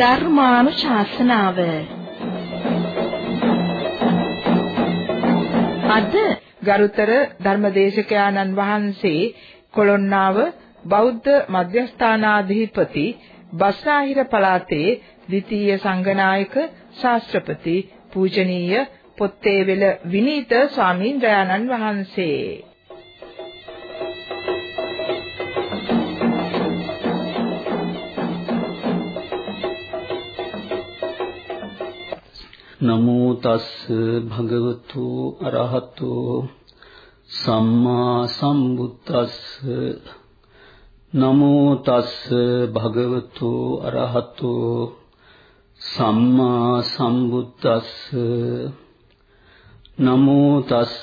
ධර්මානුශාසනාව. අද ගරුතර ධර්මදේශකයාණන් වහන්සේ කොළොන්නාව බෞද්ධ මධ්‍යස්ථානාධිපති බස්නාහිර පළාතේ ද්විතීය සංඝනායක ශාස්ත්‍රපති පූජනීය පොත්තේවෙල විනීත ස්වාමීන් වහන්සේ. නමෝ තස් භගවතු අරහතෝ සම්මා සම්බුද්දස්ස. නමෝ තස් භගවතු අරහතෝ සම්මා සම්බුද්දස්ස. නමෝ තස්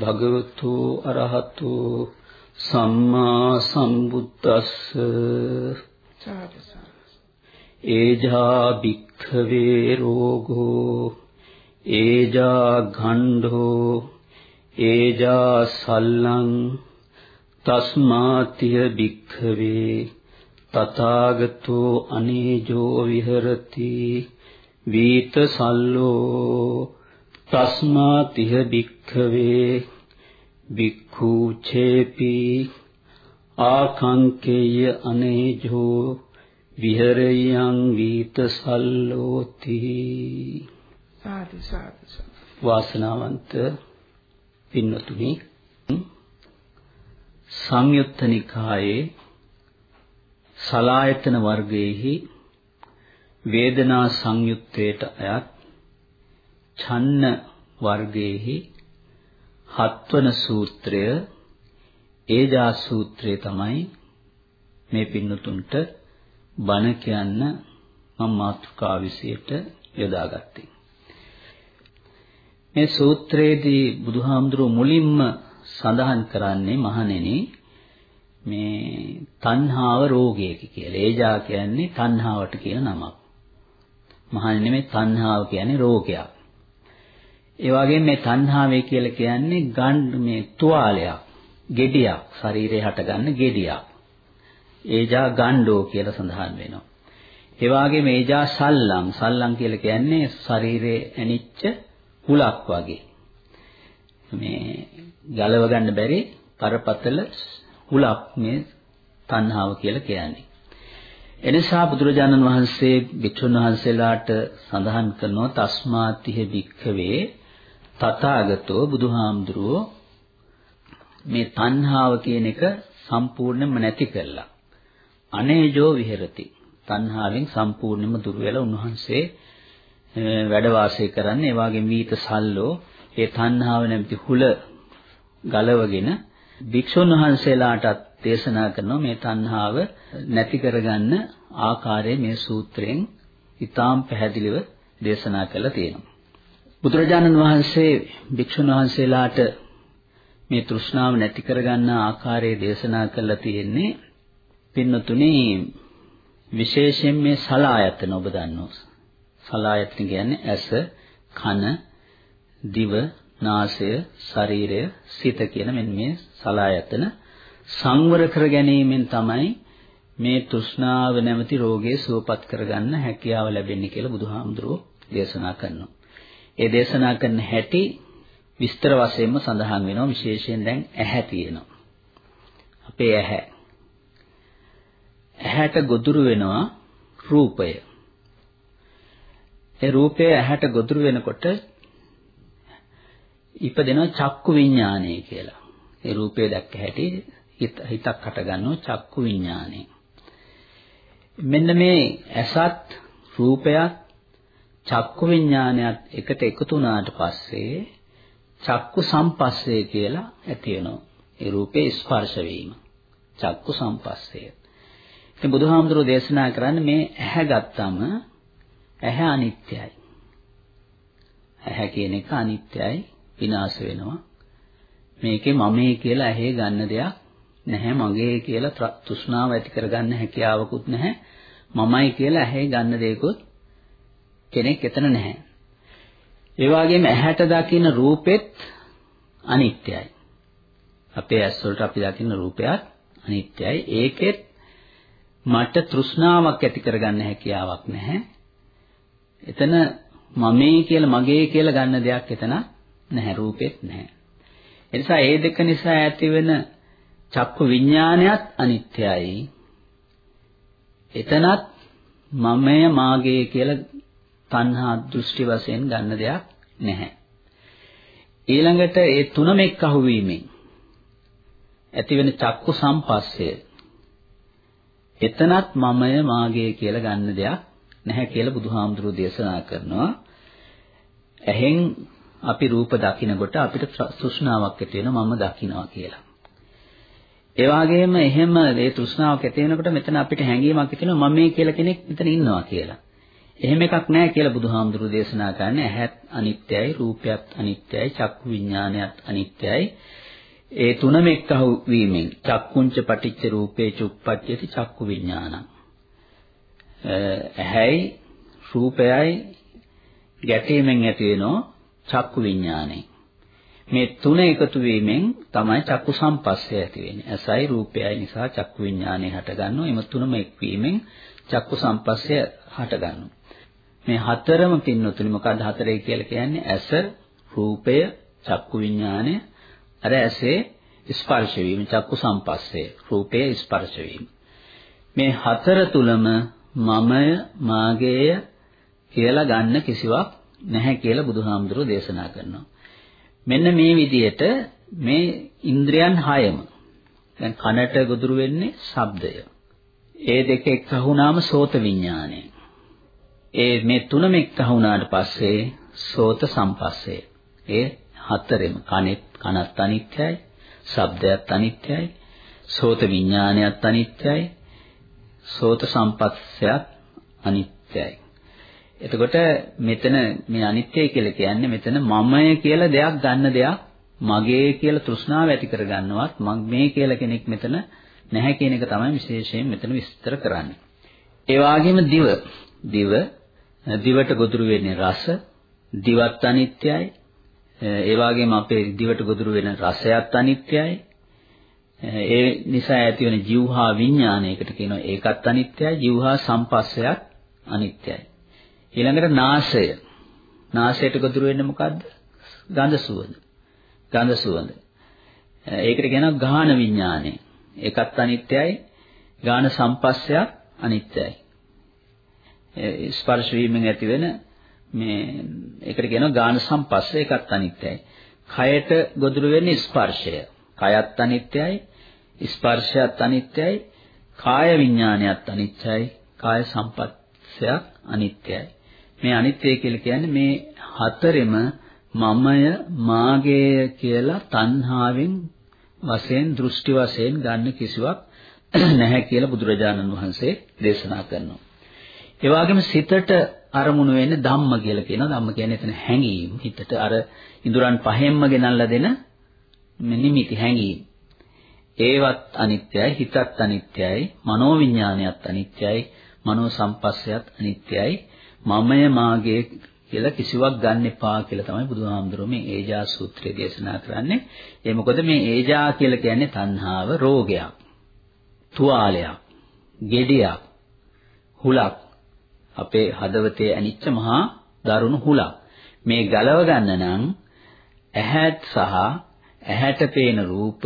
භගවතු අරහතෝ සම්මා සම්බුද්දස්ස. ඒජා භික්ඛවේ රෝගෝ ඒජා ඝණ්ඩෝ ඒජා සල්ලං තස්මාතිය භික්ඛවේ තථාගතෝ අනේජෝ විහෙරති වීත සල්ලෝ තස්මාතිහ භික්ඛවේ භික්ඛු චේපි ආකංකේය අනේජෝ විහෙරයන් වීත සල්ලෝති। සාදු සාදු වාසනාවන්ත පින්නතුනි සංයුත්ත නිකායේ සලායතන වර්ගයේහි වේදනා සංයුත්තේට අයත් ඡන්න වර්ගයේහි හත්වන සූත්‍රය ඒජා සූත්‍රය තමයි මේ පින්නතුන්ට බණ කියන්න මම මාතෘකා විශේෂයට යොදාගත්තේ. මේ සූත්‍රයේදී බුදුහාමුදුරුව මුලින්ම සඳහන් කරන්නේ මහණෙනි මේ තණ්හාව රෝගයක කියලා. ඒජා කියන්නේ තණ්හාවට කියන නමක්. මහණෙනි මේ තණ්හාව කියන්නේ රෝගයක්. ඒ වගේම මේ තණ්හාවේ කියලා කියන්නේ ගණ්ඩ මේ තුවාලයක්, gediyak, ශරීරේ හටගන්න gediyak. ඒජා ගණ්ඩෝ කියලා සඳහන් වෙනවා. ඒ වගේම ඒජා සල්ලම්, සල්ලම් කියලා කියන්නේ ශරීරේ ඇනිච්ච හුලක් වගේ. මේ ගලව ගන්න බැරි පරපතල හුලක් මේ තණ්හාව කියලා කියන්නේ. එනිසා බුදුරජාණන් වහන්සේ භික්ෂුන් වහන්සේලාට සඳහන් කරනවා තස්මාතිහ භික්ඛවේ තථාගතෝ බුදුහාමුදුරුවෝ මේ තණ්හාව කියන එක සම්පූර්ණයෙන්ම නැති කළා. අනේජෝ විහෙරති. තණ්හාවෙන් සම්පූර්ණයෙන්ම දුර වෙලා උන්වහන්සේ වැඩ වාසය කරන්නේ ඒ වගේම වීත සල්ලෝ ඒ තණ්හාව නැමැති හුල ගලවගෙන භික්ෂුන් වහන්සේලාටත් දේශනා කරනවා මේ තණ්හාව නැති කරගන්න ආකාරය මේ සූත්‍රයෙන් ඉතාම පැහැදිලිව දේශනා කරලා තියෙනවා. බුදුරජාණන් වහන්සේ භික්ෂුන් වහන්සේලාට මේ තෘෂ්ණාව නැති කරගන්න ආකාරය දේශනා කරලා තියෙන්නේ පින්නතුනේ විශේෂයෙන් මේ සලායතන ඔබ දන්නවා. සලායතන කියන්නේ ඇස, කන, දිව, නාසය, ශරීරය, සිත කියන මෙන්න මේ සලායතන සංවර කර ගැනීමෙන් තමයි මේ තෘෂ්ණාව නැමැති රෝගය සුවපත් කරගන්න හැකියාව ලැබෙන්නේ කියලා බුදුහාමුදුරුවෝ දේශනා කරනවා. ඒ දේශනා කරන හැටි විස්තර වශයෙන්ම සඳහන් වෙනවා විශේෂයෙන් දැන් ඇහැ තියෙනවා. අපේ ඇහැ. ඇහැට ගොදුරු වෙනවා රූපය. ඒ රූපය ඇහැට ගොදුරු වෙනකොට ඉපදෙනවා චක්කු විඥානය කියලා. ඒ රූපය දැක්ක හැටි හිතක් හට ගන්නවා චක්කු විඥානය. මෙන්න මේ ඇසත් රූපයත් චක්කු විඥානයත් එකට එකතු වුණාට පස්සේ චක්කු සම්පස්සේ කියලා ඇති වෙනවා. ඒ රූපේ ස්පර්ශ වීම. චක්කු සම්පස්සේ. ඉතින් බුදුහාමුදුරෝ දේශනා කරන්නේ මේ ඇහැ ගත්තම ඇහැ අනිත්‍යයි. ඇහැ කියන එක අනිත්‍යයි විනාශ වෙනවා. මේකේ මමේ කියලා ඇහි ගන්න දෙයක් නැහැ මගේ කියලා තෘෂ්ණාව ඇති කරගන්න හැකියාවකුත් නැහැ. මමයි කියලා ඇහි ගන්න දෙයක්වත් කෙනෙක් එතන නැහැ. ඒ වගේම ඇහැට දකින්න රූපෙත් අනිත්‍යයි. අපේ ඇස් වලට අපි දකින්න රූපයත් අනිත්‍යයි. ඒකෙත් මට තෘෂ්ණාවක් ඇති කරගන්න හැකියාවක් නැහැ. එතන මමේ කියලා මගේ කියලා ගන්න දෙයක් එතන නැහැ රූපෙත් නැහැ. ඒ නිසා ඒ දෙක නිසා ඇතිවෙන චක්කු විඥානයත් අනිත්‍යයි. එතනත් මමය මාගේ කියලා තණ්හා දෘෂ්ටි වශයෙන් ගන්න දෙයක් නැහැ. ඊළඟට ඒ තුනම එක්ක අහුවීමෙන් ඇතිවෙන චක්කු සම්පස්සය එතනත් මමය මාගේ කියලා ගන්න දෙයක් නැහැ කියලා බුදුහාමුදුරුවෝ දේශනා කරනවා. ඇහෙන් අපි රූප දකිනකොට අපිට තෘෂ්ණාවක් ඇති වෙනවා මම දකින්නවා කියලා. ඒ වගේම එහෙම ඒ තෘෂ්ණාවක් ඇති වෙනකොට මෙතන අපිට හැඟීමක් ඇති වෙනවා මම මේ කියලා කෙනෙක් මෙතන ඉන්නවා කියලා. එහෙම එකක් නැහැ කියලා බුදුහාමුදුරුවෝ දේශනා කරන්නේ ඇහත් අනිත්‍යයි රූපයත් අනිත්‍යයි චක්කු විඥානයත් අනිත්‍යයි ඒ තුනම එක්කහු වීමෙන් චක්කුංච පටිච්ච රූපේ චුප්පච්චති චක්කු විඥානං ඇහැයි රූපයයි ගැටීමෙන් ඇති වෙනෝ චක්කු විඥානයි. මේ තුන එකතු වීමෙන් තමයි චක්කු සම්පස්සය ඇති වෙන්නේ. ඇසයි රූපයයි නිසා චක්කු විඥානය හටගන්නවා. එම තුනම එක්වීමෙන් චක්කු සම්පස්සය හටගන්නවා. මේ හතරම පින්නතුනි. මොකක්ද හතරේ කියලා කියන්නේ? ඇස රූපය චක්කු විඥානය. අර ඇසේ ස්පර්ශ වීම චක්කු සම්පස්සේ රූපයේ ස්පර්ශ වීම. මේ හතර තුලම මමය මාගේය කියලා ගන්න කිසිවක් නැහැ කියලා බුදුහාමුදුරුවෝ දේශනා කරනවා. මෙන්න මේ විදිහට මේ ඉන්ද්‍රයන් හයම දැන් කනට ගොදුරු වෙන්නේ ශබ්දය. ඒ දෙක එක්කහුණාම සෝත විඥානය. ඒ මේ තුනම එක්කහුණාට පස්සේ සෝත සම්පස්සේ. ඒ හතරෙම කනෙත් කනත් අනිත්‍යයි, ශබ්දයත් අනිත්‍යයි, සෝත විඥානයත් අනිත්‍යයි, සෝත සම්පස්සයත් අනිත්‍යයි. එතකොට මෙතන මේ අනිත්‍යයි කියලා කියන්නේ මෙතන මමය කියලා දෙයක් ගන්න දෙයක් මගේ කියලා තෘෂ්ණාව ඇති කර ගන්නවත් මම මේ කියලා කෙනෙක් මෙතන නැහැ කියන එක තමයි විශේෂයෙන් මෙතන විස්තර කරන්නේ. ඒ වගේම දිව දිව දිවට ගොදුරු වෙන්නේ රස දිවත් අනිත්‍යයි ඒ වගේම අපේ දිවට ගොදුරු වෙන රසයත් අනිත්‍යයි. ඒ නිසා ඇති වෙන જીවහා විඥානයකට කියනවා ඒකත් අනිත්‍යයි. જીවහා සම්පස්සයත් අනිත්‍යයි. ඊළඟට නාසය. නාසයට ගොදුරු වෙන්නේ මොකද්ද? ගඳ සුවඳ. ගඳ සුවඳ. ඒකට කියනවා ගාහන විඥානය. ඒකත් අනිත්‍යයි. ගාන සම්පස්සයත් අනිත්‍යයි. ස්පර්ශ වීමෙන් ඇති වෙන මේ ඒකට කියනවා ගාන සම්පස්ස ඒකත් අනිත්‍යයි. කයට ගොදුරු වෙන්නේ ස්පර්ශය. කයත් අනිත්‍යයි. ස්පර්ශයත් අනිත්‍යයි. කාය විඥානයත් අනිත්‍යයි. කාය සම්පස්සයත් අනිත්‍යයි. මේ අනිත්‍ය කියලා කියන්නේ මේ හතරෙම මමය මාගේය කියලා තණ්හාවෙන් වශයෙන් දෘෂ්ටි වශයෙන් ගන්න කිසිවක් නැහැ කියලා බුදුරජාණන් වහන්සේ දේශනා කරනවා. ඒ වගේම සිතට අරමුණු වෙන්නේ ධම්ම කියලා කියනවා. ධම්ම කියන්නේ එතන හැඟීම්. හිතට අර ඉඳුරන් පහෙන්ම ගෙනල්ලා දෙන නිමිති හැඟීම්. ඒවත් අනිත්‍යයි, හිතත් අනිත්‍යයි, මනෝවිඤ්ඤාණයත් අනිත්‍යයි, මනෝ සම්පස්සයත් අනිත්‍යයි. මමය මාගේ කියලා කිසිවක් ගන්න එපා කියලා තමයි බුදුහාමුදුරුවෝ මේ ඒජා සූත්‍රය දේශනා කරන්නේ. ඒ මොකද මේ ඒජා කියලා කියන්නේ තණ්හාව රෝගයක්. තුවාලයක්. gediyak හුලක් අපේ හදවතේ ඇනිච්ච මහා දරුණු හුලක්. මේ ගලව ගන්න නම් ඇහත් සහ ඇහැට පේන රූප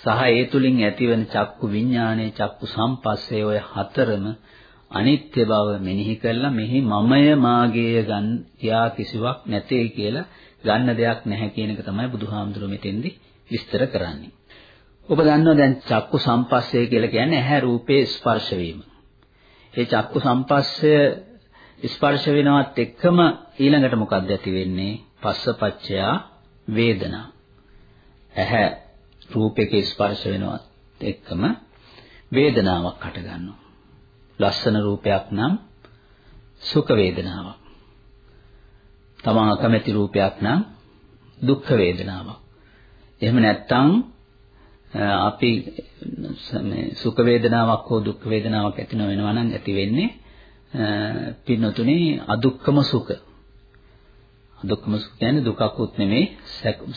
සහ ඒ තුලින් ඇතිවන චක්කු විඥානයේ චක්කු සම්පස්සේ ඔය හතරම අනිත්‍ය බව මෙනෙහි කළා මෙහි මමය මාගේය ගන්න යා කිසිවක් නැtei කියලා ගන්න දෙයක් නැහැ කියන එක තමයි බුදුහාමුදුරුවෝ මෙතෙන්දි විස්තර කරන්නේ. ඔබ දන්නවා දැන් චක්කු සම්පස්සේ කියලා කියන්නේ ඇහැ රූපේ ස්පර්ශ වීම. ඒ චක්කු සම්පස්සය ස්පර්ශ වෙනවත් එක්කම ඊළඟට මොකක්ද ඇති වෙන්නේ? පස්සපච්චයා වේදනා. ඇහැ රූපයක ස්පර්ශ වෙනවත් එක්කම වේදනාවක් හට ගන්නවා. ලස්සන රූපයක් නම් සුඛ වේදනාවක්. තමන් අකමැති රූපයක් නම් දුක්ඛ වේදනාවක්. එහෙම නැත්නම් අපි මේ සුඛ වේදනාවක් හෝ දුක් වේදනාවක් ඇති නොවෙනවා නම් ඇති වෙන්නේ පින්නතුනේ අදුක්කම සුඛ. අදුක්කම සුඛ කියන්නේ දුකකුත් නෙමෙයි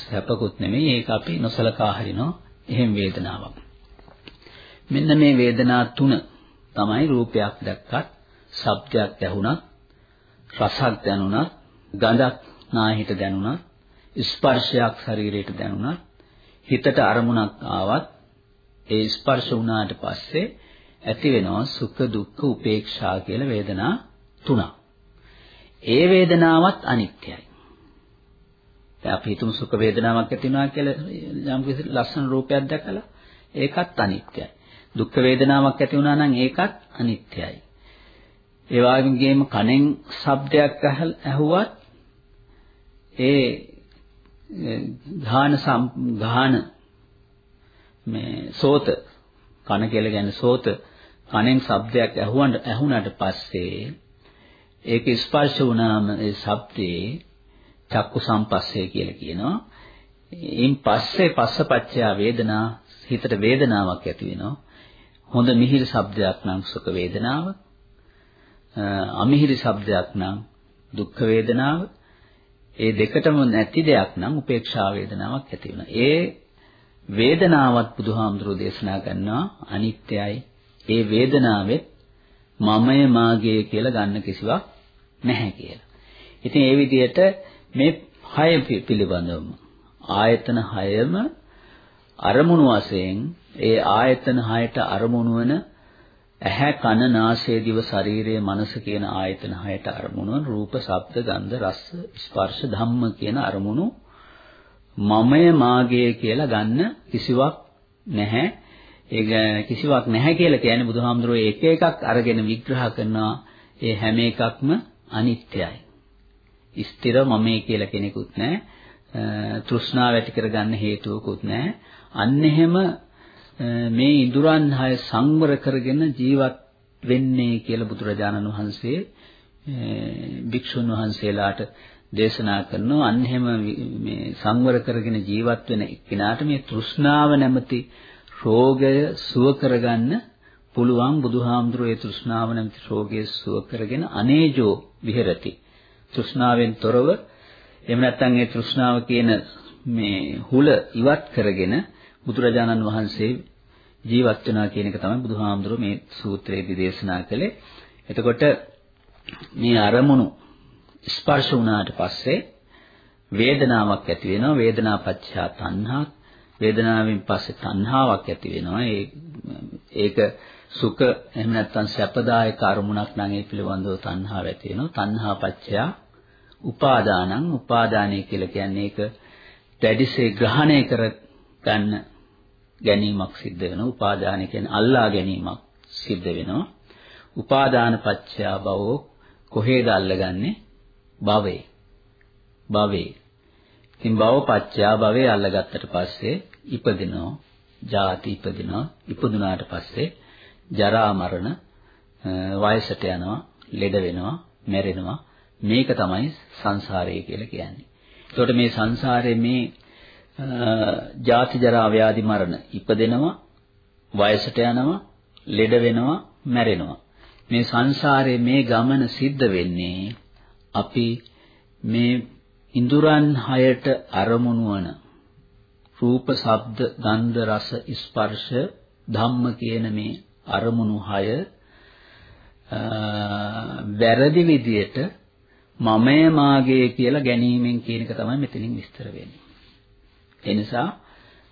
සැපකුත් නෙමෙයි ඒක අපි නොසලකා හරිනවා එහෙම වේදනාවක්. මෙන්න මේ වේදනා තුන තමයි රූපයක් දැක්කත්, ශබ්දයක් ඇහුණත්, රසක් දැනුණත්, ගඳක් නාහිට දැනුණත්, ස්පර්ශයක් ශරීරයට දැනුණත්, හිතට අරමුණක් ආවත් ඒ ස්පර්ශ වුණාට පස්සේ ඇති වෙනවා සුඛ දුක්ඛ උපේක්ෂා කියලා වේදනා තුනක්. ඒ වේදනාවත් අනිත්‍යයි. දැන් අපි හිතමු සුඛ වේදනාවක් ඇති වුණා කියලා යම් කිසි ලස්සන රූපයක් දැකලා ඒකත් අනිත්‍යයි. දුක්ඛ වේදනාවක් ඇති වුණා නම් ඒකත් අනිත්‍යයි. ඒ වගේම කනෙන් ශබ්දයක් ඇහුවත් ඒ ඝාන ඝාන මේ සෝත කන කියලා කියන්නේ සෝත කනෙන් ශබ්දයක් ඇහුවන්ට ඇහුණාට පස්සේ ඒක ස්පර්ශ වුණාම ඒ ශබ්දේ චක්කු සම්පස්සේ කියලා කියනවා. ඉන් පස්සේ පස්සපච්චය වේදනා හිතට වේදනාවක් ඇති වෙනවා. හොඳ මිහිරි ශබ්දයක් නම් සුඛ වේදනාව. අමිහිරි ශබ්දයක් නම් දුක්ඛ වේදනාව. ඒ දෙකටම නැති දෙයක් නම් උපේක්ෂා වේදනාවක් ඇති වෙනවා. ඒ වේදනාවත් බුදුහාමුදුරෝ දේශනා කරනවා අනිත්‍යයි. ඒ වේදනාවෙත් මමය මාගේ කියලා ගන්න කිසිවක් නැහැ කියලා. ඉතින් ඒ විදිහට මේ හය පිළිබඳවම. ආයතන හයම අරමුණු වශයෙන් ඒ ආයතන හයට අරමුණු වන ඇහැ කන නාසය දිව ශරීරය මනස කියන ආයතන හයට අරමුණු වන රූප ශබ්ද ගන්ධ රස ස්පර්ශ ධම්ම කියන අරමුණු මමය මාගේ කියලා ගන්න කිසිවක් නැහැ. ඒක කිසිවක් නැහැ කියලා කියන්නේ බුදුහාමුදුරුවෝ එක එකක් අරගෙන විග්‍රහ කරනවා. ඒ හැම එකක්ම අනිත්‍යයි. ස්ථිර මමයි කියලා කෙනෙකුත් නැහැ. තෘෂ්ණාව ඇති කරගන්න හේතුවකුත් නැහැ. අන්න එහෙම මේ ඉඳුරන් හය සංවර කරගෙන ජීවත් වෙන්නේ කියලා බුදුරජාණන් වහන්සේ භික්ෂුන් වහන්සේලාට දේශනා කරනවා අන්න එහෙම මේ සංවර කරගෙන ජීවත් වෙන කෙනාට මේ තෘෂ්ණාව නැමැති රෝගය සුව කරගන්න පුළුවන් බුදුහාමුදුරුවෝ ඒ තෘෂ්ණාව නැමැති රෝගය සුව කරගෙන අනේජෝ විහෙරති තෘෂ්ණාවෙන් තොරව එහෙම නැත්නම් ඒ තෘෂ්ණාව කියන මේ හුල ඉවත් කරගෙන බුදුරජාණන් වහන්සේ ජීවත් වෙනවා කියන එක තමයි බුදුහාමුදුරුවෝ මේ සූත්‍රයේදී දේශනා කළේ. එතකොට මේ අරමුණු ස්පර්ශ වුණාට පස්සේ වේදනාවක් ඇති වෙනවා. වේදනාපච්චා තණ්හා. වේදනාවෙන් පස්සේ තණ්හාවක් ඇති වෙනවා. ඒ ඒක සුඛ එහෙම නැත්නම් සැපදායක අරමුණක් නම් ඒ පිළිබඳව තණ්හාව ඇති වෙනවා. තණ්හාපච්චා උපාදානං උපාදානය කියලා කියන්නේ ඒක දැඩිසේ ග්‍රහණය කර ගන්න ගැනීමක් සිද්ධ වෙනවා. උපාදානය කියන්නේ අල්ලා ගැනීමක් සිද්ධ වෙනවා. උපාදාන පත්‍යා භවෝ කොහේද අල්ලගන්නේ? භවේ භවේ ඉතින් භව පත්‍යා භවේ අල්ලගත්තට පස්සේ ඉපදිනවා. ජාති ඉපදිනවා. ඉපදුනාට පස්සේ ජරා මරණ වයසට යනවා. ලෙඩ වෙනවා. මැරෙනවා. මේක තමයි සංසාරය කියලා කියන්නේ. එතකොට මේ සංසාරයේ මේ ජාති ජරා ව්‍යාධි මරණ ඉපදෙනවා වයසට යනවා ලෙඩ වෙනවා මැරෙනවා. මේ සංසාරයේ මේ ගමන සිද්ධ වෙන්නේ අපි මේ ඉඳුරන් හයට අරමුණු වන රූප, ශබ්ද, ගන්ධ, රස, ස්පර්ශ, ධම්ම කියන මේ අරමුණු හය වැරදි විදියට මමය මාගේ කියලා ගැනීමෙන් කියන එක තමයි මෙතනින් විස්තර වෙන්නේ. ඒ නිසා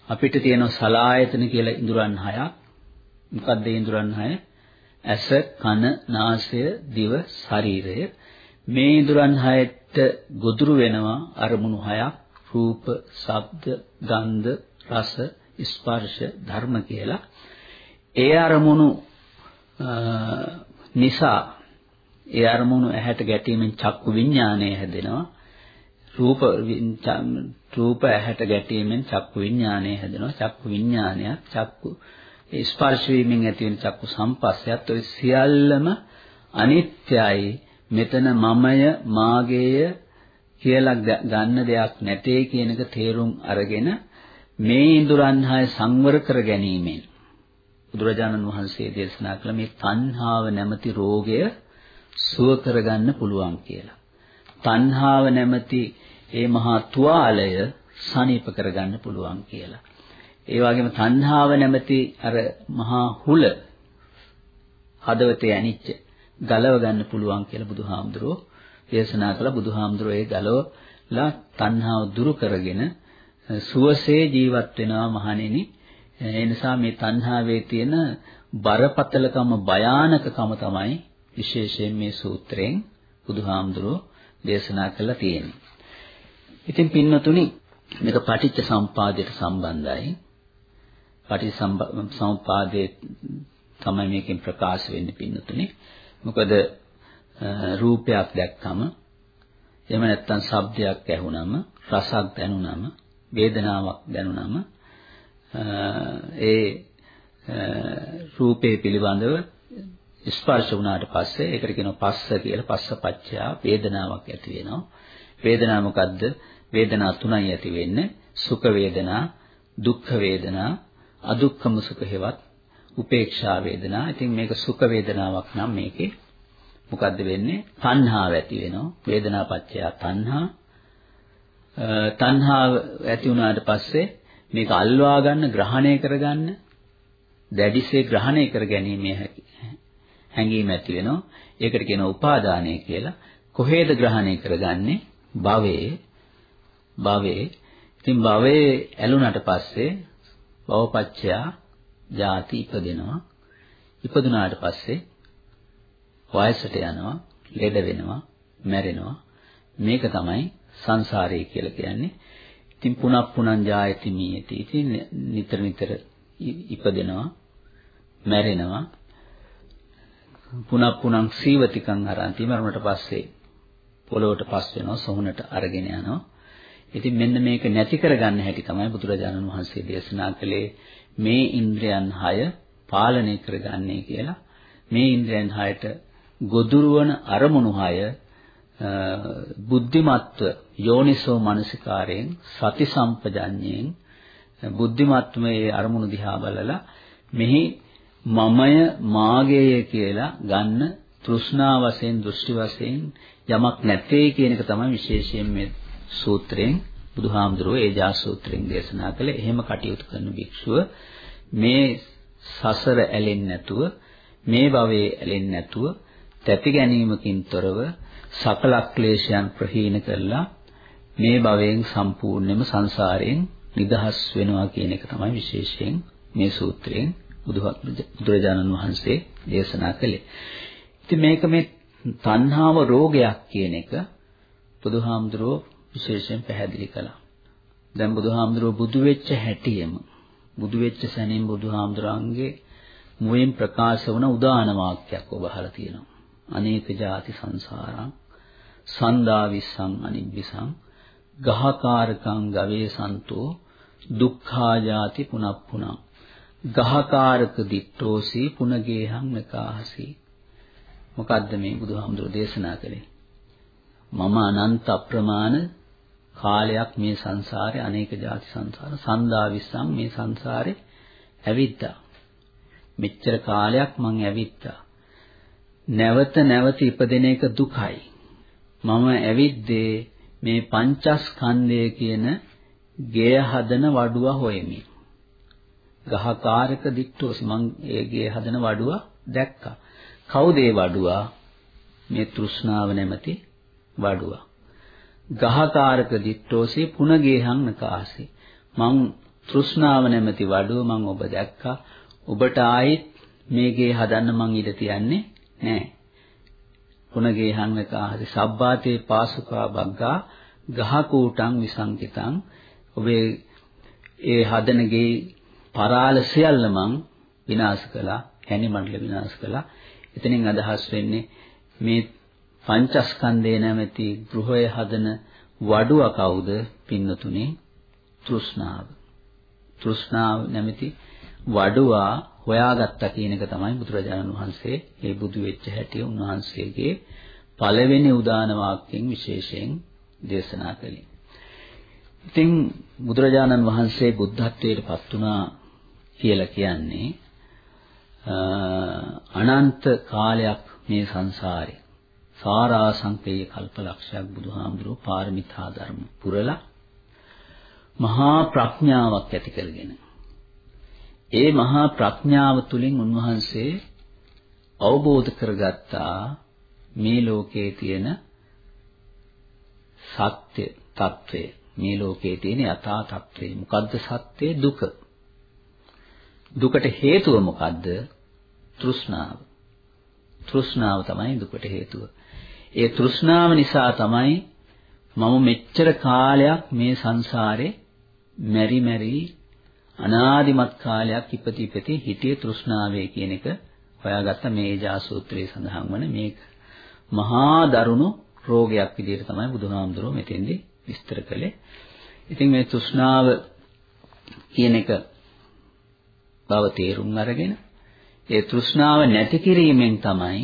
අපිට තියෙන සලායතන කියලා ඉඳුරන් හයක්. මොකක්ද ඒ ඉඳුරන් හය? ඇස, කන, නාසය, දිව, ශරීරය. මේ ඉඳුරන් හයට ගොදුරු වෙනවා අරමුණු හයක්. රූප, ශබ්ද, ගන්ධ, රස, ස්පර්ශ, ධර්ම කියලා. ඒ අරමුණු නිසා ඒ අරමුණු ඇහැට ගැටීමෙන් චක්කු විඥානය හැදෙනවා. රූප රූප ඇහැට ගැටීමෙන් චක්කු විඥානය හැදෙනවා. චක්කු විඥානය චක්කු ස්පර්ශ වීමෙන් ඇති වෙන චක්කු සම්පස්සයත් ඔය සියල්ලම අනිත්‍යයි. මෙතන මමය මාගේය කියලා ගන්න දෙයක් නැtei කියන එක තේරුම් අරගෙන මේ ඉඳුරන් හය සංවර කර ගැනීමෙන් බුදුරජාණන් වහන්සේ දේශනා කළ මේ තණ්හාව නැමැති රෝගය සුව කරගන්න පුළුවන් කියලා. තණ්හාව නැමැති ඒ මහා තුවාලය සනීප කරගන්න පුළුවන් කියලා. ඒ වගේම තණ්හාව නැමැති අර මහා හුල හදවතේ ඇනිච්ච ගලව ගන්න පුළුවන් කියලා බුදුහාමුදුරුවෝ දේශනා කළ බුදුහාමුදුරෝ ඒ ගලවලා තණ්හාව දුරු කරගෙන සුවසේ ජීවත් වෙනවා මහණෙනි. ඒ නිසා මේ තණ්හාවේ තියෙන බරපතලකම භයානකකම තමයි විශේෂයෙන් මේ සූත්‍රයෙන් බුදුහාමුදුරෝ දේශනා කළා තියෙන්නේ. ඉතින් පින්නතුනි මේක පටිච්ච සම්පාදයට සම්බන්ධයි. පටිච්ච සම්පාදයේ තමයි මේකෙන් ප්‍රකාශ වෙන්නේ පින්නතුනි. මොකද රූපයක් දැක්කම එහෙම නැත්නම් ශබ්දයක් ඇහුනම රසක් දැනුනම වේදනාවක් දැනුනම ඒ රූපේ පිළිබඳව ස්පර්ශ වුණාට පස්සේ ඒකට කියනවා පස්ස කියලා පස්සපච්චා වේදනාවක් ඇති වෙනවා. වේදනාව මොකද්ද? වේදනා තුනයි ඇති වෙන්නේ. සුඛ වේදනා දුක්ඛ වේදනා අදුක්ඛම සුඛ හේවත් උපේක්ෂා වේදනා. ඉතින් මේක සුඛ වේදනාවක් නම් මේකේ මොකද්ද වෙන්නේ? තණ්හාව ඇති වෙනවා. වේදනාපච්චය තණ්හා. තණ්හාව ඇති වුණාට පස්සේ මේක අල්වා ගන්න ග්‍රහණය කරගන්න දැඩිසේ ග්‍රහණය කර ගැනීමේ හැඟීම ඇති වෙනවා. ඒකට කියනවා උපාදානය කියලා. කොහේද ග්‍රහණය කරගන්නේ? භවයේ. භවයේ. ඉතින් භවයේ ඇලුනට පස්සේ භවපච්චයා ජාති ඉපදෙනවා. ඉපදුනාට පස්සේ වයසට යනවා ලෙඩ වෙනවා මැරෙනවා. මේක තමයි සංසාරය කියලා කියන්නේ. ඉතින් පුනක් පුනං ජායති මීයති. ඉතින් නිතර නිතර ඉපදෙනවා මැරෙනවා. පුනක් පුනං සීවතිකං හරන්ති මරුණට පස්සේ පොළොවට පස් වෙනවා සොහුනට අරගෙන යනවා. ඉතින් මෙන්න මේක නැති කරගන්න හැටි තමයි බුදුරජාණන් වහන්සේ දේශනා කළේ. මේ ඉන්ද්‍රයන් 6 පාලනය කරගන්නේ කියලා. මේ ඉන්ද්‍රයන් 6ට ගොදුරවන අරමුණු 6 බුද්ධිමත්ව යෝනිසෝ මනසිකාරයෙන් සති සම්පජඤ්ඤයෙන් බුද්ධිමත්ව මේ අරමුණු දිහා බලලා මෙහි මමය මාගේය කියලා ගන්න තෘෂ්ණා වශයෙන් දෘෂ්ටි වශයෙන් යමක් නැtei කියන එක තමයි විශේෂයෙන් මේ සූත්‍රයෙන් බුදුහාමුදුරුවෝ ඒජා සූත්‍රයෙන් දේශනා කළේ. එහෙම කටයුතු කරන භික්ෂුව මේ සසර ඇලෙන්නේ නැතුව මේ භවයේ ඇලෙන්නේ නැතුව තැති ගැනීමකින් තොරව සකල ක්ලේශයන් ප්‍රහීන කරලා මේ භවයෙන් සම්පූර්ණයෙන්ම සංසාරයෙන් නිදහස් වෙනවා කියන එක තමයි විශේෂයෙන් මේ සූත්‍රයෙන් බුදුරජාණන් වහන්සේ දේශනා කළේ. ඉතින් මේක මේ තණ්හාව රෝගයක් කියන එක බුදුහාමුදුරුවෝ විශේෂයෙන් පැහැදිලි කළා. දැන් බුදුහාමුදුරුවෝ බුදු වෙච්ච හැටියෙම බුදු වෙච්ච සැනින් බුදුහාමුදුරන්ගේ මුවෙන් ප්‍රකාශ වුණ උදාන වාක්‍යයක් ඔබ අහලා තියෙනවා. අනේක ಜಾති සංසාරං සන්දා විස්සං අනිබ්බිසං ගහකාරකං ගවේසන්තෝ දුක්ඛා ජාති පුනප්පුනං ගහකාරක දිට්ඨෝසි පුනගේහං නකාහසි මොකද්ද මේ බුදුහාමුදුරෝ දේශනා කළේ? මම අනන්ත අප්‍රමාණ කාලයක් මේ සංසාරේ අනේක ಜಾති සංසාර සන්දා විස්සම් මේ සංසාරේ ඇවිද්දා මෙච්චර කාලයක් මං ඇවිත්තා. නැවත නැවත ඉපදෙන එක දුකයි. මම ඇවිද්දේ මේ පංචස්කන්ධය කියන ගෙය හදන වඩුව හොයමින්. ගහකාරක දික්ටෝසි මං ඒ ගේ හදන වඩුව දැක්කා. කවුද ඒ වඩුවා? මේ තෘෂ්ණාව නැමැති වඩුවා. ගහකාරක දිට්ඨෝසේ පුනගේහං නකාසි. මං තෘෂ්ණාව නැමැති වඩුව මං ඔබ දැක්කා. ඔබට ආයිත් මේකේ හදන්න මං ඉඩ තියන්නේ නැහැ. පුනගේහං නකාසි සබ්බාතේ පාසුකා බග්ගා ගහකූටං විසංකිතං. ඔබේ ඒ හදන ගේ පරාල සියල්ල මං විනාශ කළා හැනි මණ්ඩල විනාශ කළා. එතනින් අදහස් වෙන්නේ මේ පංචස්කන්ධය නැමැති ගෘහය හදන වඩුව කවුද පින්නතුනේ? තෘෂ්ණාව. තෘෂ්ණාව නැමැති වඩුවා හොයාගත්තා කියන එක තමයි බුදුරජාණන් වහන්සේ මේ බුදු වෙච්ච හැටි උන්වහන්සේගේ පළවෙනි උදාන වාක්‍යයෙන් විශේෂයෙන් දේශනා කළේ. ඉතින් බුදුරජාණන් වහන්සේ බුද්ධත්වයට පත් වුණා කියලා කියන්නේ අනන්ත කාලයක් මේ සංසාරේ. සාරාංශකයේ කල්පලක්ෂයක් බුදුහාමුදුරුවෝ පාරමිතා ධර්ම පුරලා මහා ප්‍රඥාවක් ඇති කරගෙන. ඒ මහා ප්‍රඥාව තුළින් උන්වහන්සේ අවබෝධ කරගත්තා මේ ලෝකයේ තියෙන සත්‍ය తත්වය මේ ලෝකයේ තියෙන යථා తත්වය මොකද්ද සත්‍ය? දුක. දුකට හේතුව මොකද්ද? තෘෂ්ණාව. තෘෂ්ණාව තමයි දුකට හේතුව. ඒ තෘෂ්ණාව නිසා තමයි මම මෙච්චර කාලයක් මේ සංසාරේ මෙරි මෙරි අනාදිමත් කාලයක් ඉපති ඉපති හිටියේ තෘෂ්ණාවේ කියන එක හොයාගත්ත මේ ජාසූත්‍රයේ සඳහන් වන මේ මහා දරුණු රෝගයක් විදිහට තමයි බුදුහාමුදුරුවෝ මෙතෙන්දී විස්තර කළේ. ඉතින් මේ තෘෂ්ණාව කියන එක බව තේරුම් අරගෙන ඒ තෘෂ්ණාව නැති කිරීමෙන් තමයි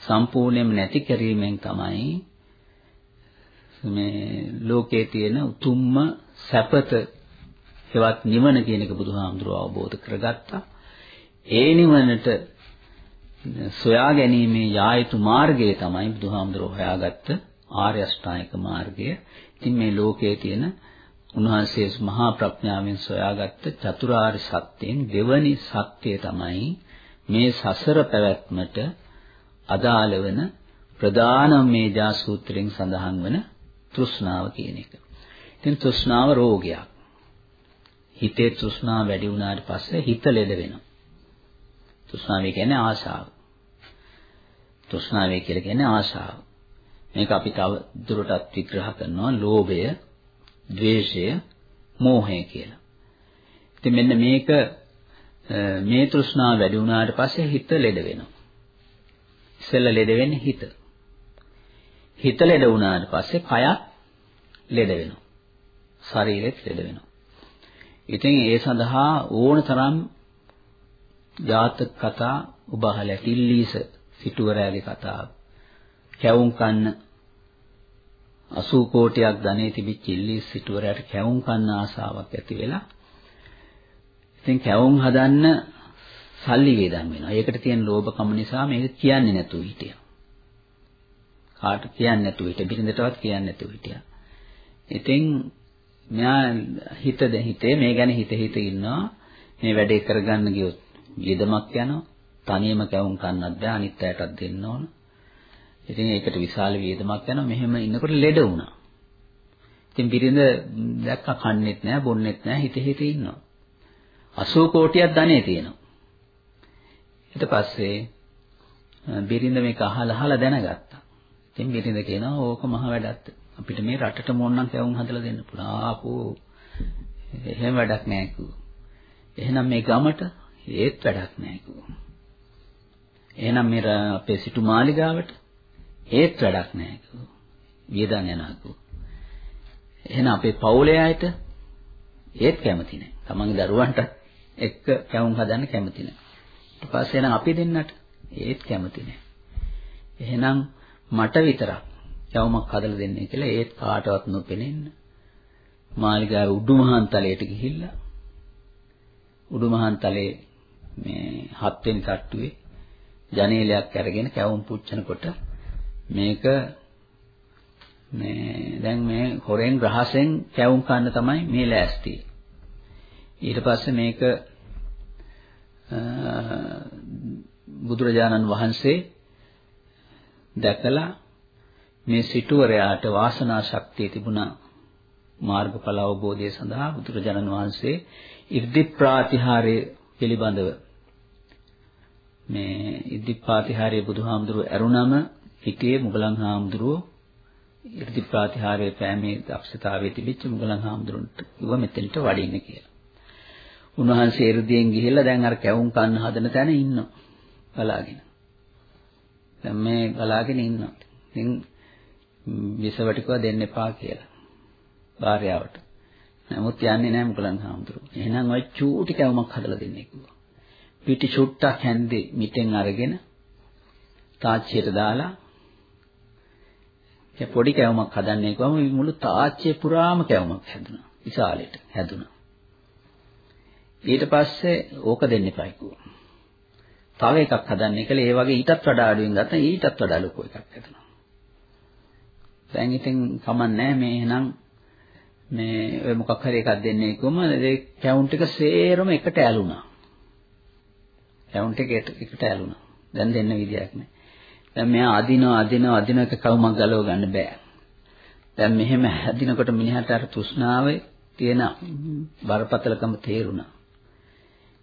සම්පූර්ණයෙන්ම නැති කිරීමෙන් තමයි මේ ලෝකයේ තියෙන උතුම්ම සැපත හෙවත් නිවන කියන එක බුදුහාමුදුරුවෝ අවබෝධ කරගත්තා. ඒ නිවනට සොයා ගැනීමේ යායුතු මාර්ගය තමයි බුදුහාමුදුරුවෝ හොයාගත්ත ආර්ය අෂ්ටාංගික මාර්ගය. ඉතින් මේ ලෝකයේ තියෙන උන්වහන්සේ මහා ප්‍රඥාවෙන් සොයාගත්ත චතුරාර්ය සත්‍යයෙන් දෙවනි සත්‍යය තමයි මේ සසර පැවැත්මට අදාළ වෙන ප්‍රධාන මේජා සූත්‍රයෙන් සඳහන් වන තෘෂ්ණාව කියන එක. ඉතින් තෘෂ්ණාව රෝගයක්. හිතේ තෘෂ්ණාව වැඩි වුණාට පස්සේ හිත ලෙඩ වෙනවා. තෘෂ්ණාව කියන්නේ ආශාව. තෘෂ්ණාව කියලා කියන්නේ ආශාව. මේක අපි තව දුරටත් විග්‍රහ කරනවා ලෝභය, ද්වේෂය, මෝහය කියලා. ඉතින් මෙන්න මේක මේ තෘෂ්ණාව වැඩි වුණාට පස්සේ හිත ලෙඩ වෙනවා. ඉස්සෙල්ල ලෙඩ වෙන්නේ හිත. හිත ලෙඩ වුණාට පස්සේ කයත් ලෙඩ වෙනවා. ශරීරෙත් ලෙඩ වෙනවා. ඉතින් ඒ සඳහා ඕන තරම් ජාතක කතා ඔබ අහලා කිල්ලීස සිටුවරයාගේ කතාව. කැවුම් කන්න 80 කෝටියක් ධනෙ තිබිච්ච ඉල්ලීස් සිටුවරයාට කැවුම් කන්න ආසාවක් ඇති වෙලා ඉතින් කැවුම් හදන්න සල්ලි වේදන් වෙනවා. ඒකට තියෙන ලෝභකම නිසා මේක කියන්නේ නැතුව හිටියා. කාට කියන්නේ නැතුව හිටිය බිරිඳටවත් කියන්නේ නැතුව හිටියා. ඉතින් මෙයා හිත හිතේ මේ ගැන හිත හිත ඉන්නවා. මේ වැඩේ කරගන්න ගියොත් වියදමක් යනවා. තනියම කැවුම් කන්නත් බෑ අනිත් අයටත් දෙන්න ඕන. ඉතින් ඒකට විශාල වියදමක් යනවා. මෙහෙම ඉන්නකොට ලෙඩ වුණා. ඉතින් බිරිඳ දැක්ක කන්නේත් නෑ බොන්නෙත් නෑ හිත හිත ඉන්නවා. 80 කෝටියක් ධනෙ තියෙනවා. ඊට පස්සේ බිරිඳ මේක අහලා අහලා දැනගත්තා. ඉතින් බිරිඳ කියනවා ඕක මහ වැඩක්. අපිට මේ රටට මොන්නම් කැවුම් හදලා දෙන්න පුළුවන්. ආපෝ එහෙම වැඩක් නෑ කිව්වා. එහෙනම් මේ ගමට ඒත් වැඩක් නෑ කිව්වා. එහෙනම් මේ අපේ සිටු මාලිගාවට ඒත් වැඩක් නෑ කිව්වා. වියදම් යනවා කිව්වා. එහෙනම් අපේ පවුලේ අයට ඒත් කැමති නෑ. තමන්ගේ දරුවන්ට එක්ක කැවුම් හදන්න කැමති නෑ. ඊට පස්සේ එහෙනම් අපි දෙන්නට ඒත් කැමති නෑ. එහෙනම් මට විතරක් යවමක් හදලා දෙන්නේ කියලා ඒත් කාටවත් නොපෙනෙන්න මාලිගාවේ උඩුමහන් තලයට ගිහිල්ලා උඩුමහන් තලයේ මේ හත් වෙනි තට්ටුවේ ජනේලයක් අරගෙන කැවුම් පුච්චනකොට මේක මේ දැන් මේ හොරෙන් රහසෙන් කැවුම් කන්න තමයි මේ ලෑස්ති. ඊට පස්සේ මේක බුදුරජාණන් වහන්සේ දැකලා මේ සිටුවරයාට වාසනා ශක්තිය තිබුණා මාර්ගඵල අවබෝධය සඳහා බුදුරජාණන් වහන්සේ ඉර්ධි ප්‍රාතිහාරය පිළිබඳව මේ ඉර්ධි ප්‍රාතිහාරය බුදුහාමුදුරුව ඇරුණම හිටියේ මුගලන් හාමුදුරුව ඉර්ධි ප්‍රාතිහාරයේ පෑමේ දක්ෂතාවයේ තිබිච්ච මුගලන් හාමුදුරුවන්ට කිව්ව මෙතනට වඩින්න කියලා. උන්වහන්සේ ඉර්ධියෙන් ගිහිල්ලා දැන් අර කැවුම් කන්න හදන තැන ඉන්නවා. බලාගෙන. දැන් මේ බලාගෙන ඉන්නවා. ඉතින් විසවටිකව දෙන්න එපා කියලා. භාර්යාවට. නමුත් යන්නේ නැහැ මුගලන් හාමුදුරුවෝ. එහෙනම් ඔය චූටි කැවුමක් හදලා දෙන්නේ කිව්වා. පිටි චුට්ටක් හැන්දේ මිටෙන් අරගෙන තාච්චියට දාලා ඒ පොඩි කැවුමක් හදන්නේ කොහොම මුළු තාච්චිය පුරාම කැවුමක් හැදුනා. විශාලෙට හැදුනා. ඊට පස්සේ ඕක දෙන්න එපා කිව්වා. තව එකක් හදන්නේ කියලා ඒ වගේ ඊටත් වඩා අඩුවෙන් ගත්තා ඊටත් වඩා ලොකු එකක් හැදුනා. දැන් ඉතින් කමන්නේ මේ එහෙනම් මේ ඔය මොකක් හරි එකක් දෙන්නේ කොහොමද ඒ කැවුන්ට් එක සේරම එකට ඇලුනා. කැවුන්ට් එක එකට ඇලුනා. දැන් දෙන්න විදියක් නැහැ. දැන් මෙයා අදිනවා අදිනවා අදින එක කවුමක් ගලව ගන්න බෑ. දැන් මෙහෙම හැදිනකොට මිනිහට අර තෘෂ්ණාවේ තියෙන බරපතලකම තේරුණා.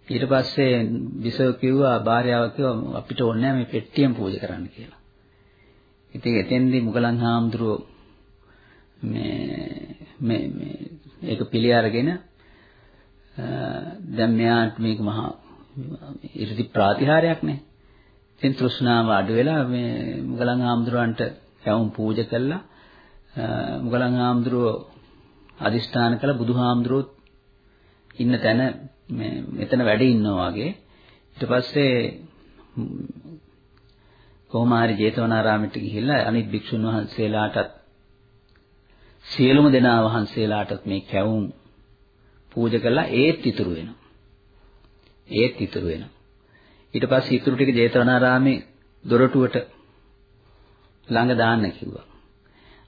ඊට පස්සේ විසව කිව්වා භාර්යාව කිව්වා අපිට ඕනේ මේ පෙට්ටියම පූජා කරන්න කියලා. ඉතින් එතෙන්දී මුගලන් හාමුදුරුවෝ මේ මේ මේ ඒක පිළි අරගෙන දැන් මෙයාට මේක මහා ඉරිදි ප්‍රාතිහාරයක් නේ. ඉතින් තෘෂ්ණාව අඩු වෙලා මේ මුගලන් හාමුදුරුවන්ට කැවුම් පූජා කළා. මුගලන් හාමුදුරුවෝ අදිෂ්ඨාන කළ බුදුහාමුදුරුවෝ ඉන්න තැන මේ මෙතන වැඩ ඉන්නවා වගේ ඊට පස්සේ කොහොම හරි ජේතවනාරාමයට ගිහිල්ලා අනිත් භික්ෂුන් වහන්සේලාටත් සියලුම දෙනා වහන්සේලාටත් මේ කැවුම් පූජා කළා ඒත් ඉතුරු වෙනවා. ඒත් ඉතුරු වෙනවා. ඊට පස්සේ ඉතුරු ටික ජේතවනාරාමේ දොරටුවට ළඟ දාන්න කිව්වා.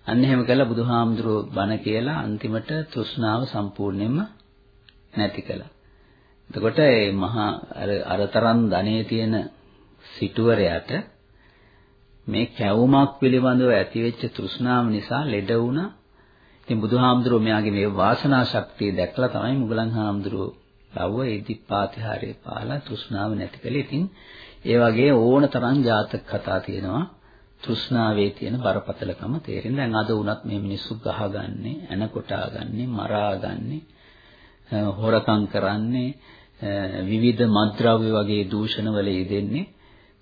අන්න එහෙම කළා බුදුහාමුදුරුවෝ බණ කියලා අන්තිමට තෘෂ්ණාව සම්පූර්ණයෙන්ම නැති කළා. එතකොට මේ මහා අර අරතරන් ධනෙ තියෙන සිටුවරයාට මේ කැවුමක් පිළිබඳව ඇතිවෙච්ච තෘෂ්ණාව නිසා ලෙඩ වුණා. ඉතින් බුදුහාමුදුරුවෝ මෙයාගේ මේ වාසනා ශක්තිය දැක්ලා තමයි මුගලන් හාමුදුරුවෝ ලව්ව ඉදිපාතිහාරේ පාලා තෘෂ්ණාව නැති කළේ. ඉතින් ඒ වගේ ඕන තරම් ජාතක කතා තියෙනවා. තෘෂ්ණාවේ තියෙන බරපතලකම තේරෙන. දැන් අද වුණත් මේ මිනිස්සු ගහගන්නේ, එන කොටාගන්නේ, මරාගන්නේ, හොරකම් කරන්නේ, විවිධ මත්ද්‍රව්‍ය වගේ දූෂණවල යෙදෙන්නේ.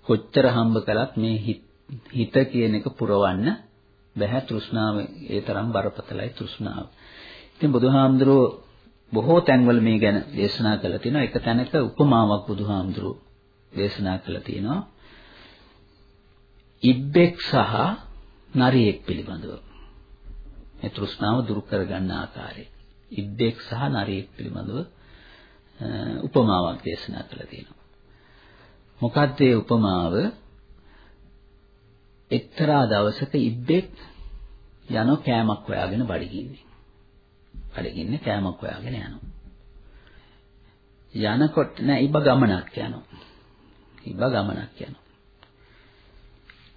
කොච්චර හම්බ කළත් මේ හිත කියන එක පුරවන්න බැහැ තෘෂ්ණාව ඒ තරම් බරපතලයි තෘෂ්ණාව. ඉතින් බුදුහාමුදුරුවෝ බොහෝ තැන්වල මේ ගැන දේශනා කළා තියෙනවා. එක තැනක උපමාවක් බුදුහාමුදුරුවෝ දේශනා කළා තියෙනවා. ඉබ්බෙක් සහ නරියෙක් පිළිබඳව. මේ තෘෂ්ණාව දුරු කරගන්න ආකාරය. ඉබ්බෙක් සහ නරියෙක් පිළිබඳව උපමාවක් දේශනා කළා තියෙනවා. මොකක්ද ඒ උපමාව? එක්තරා දවසක ඉබ්බෙක් යන කෑමක් හොයාගෙන බඩගින්නේ. බඩගින්නේ කෑමක් හොයාගෙන යනවා. යනකොට නෑ ඉබ්බ ගමනක් යනවා. ඉබ්බ ගමනක් යනවා.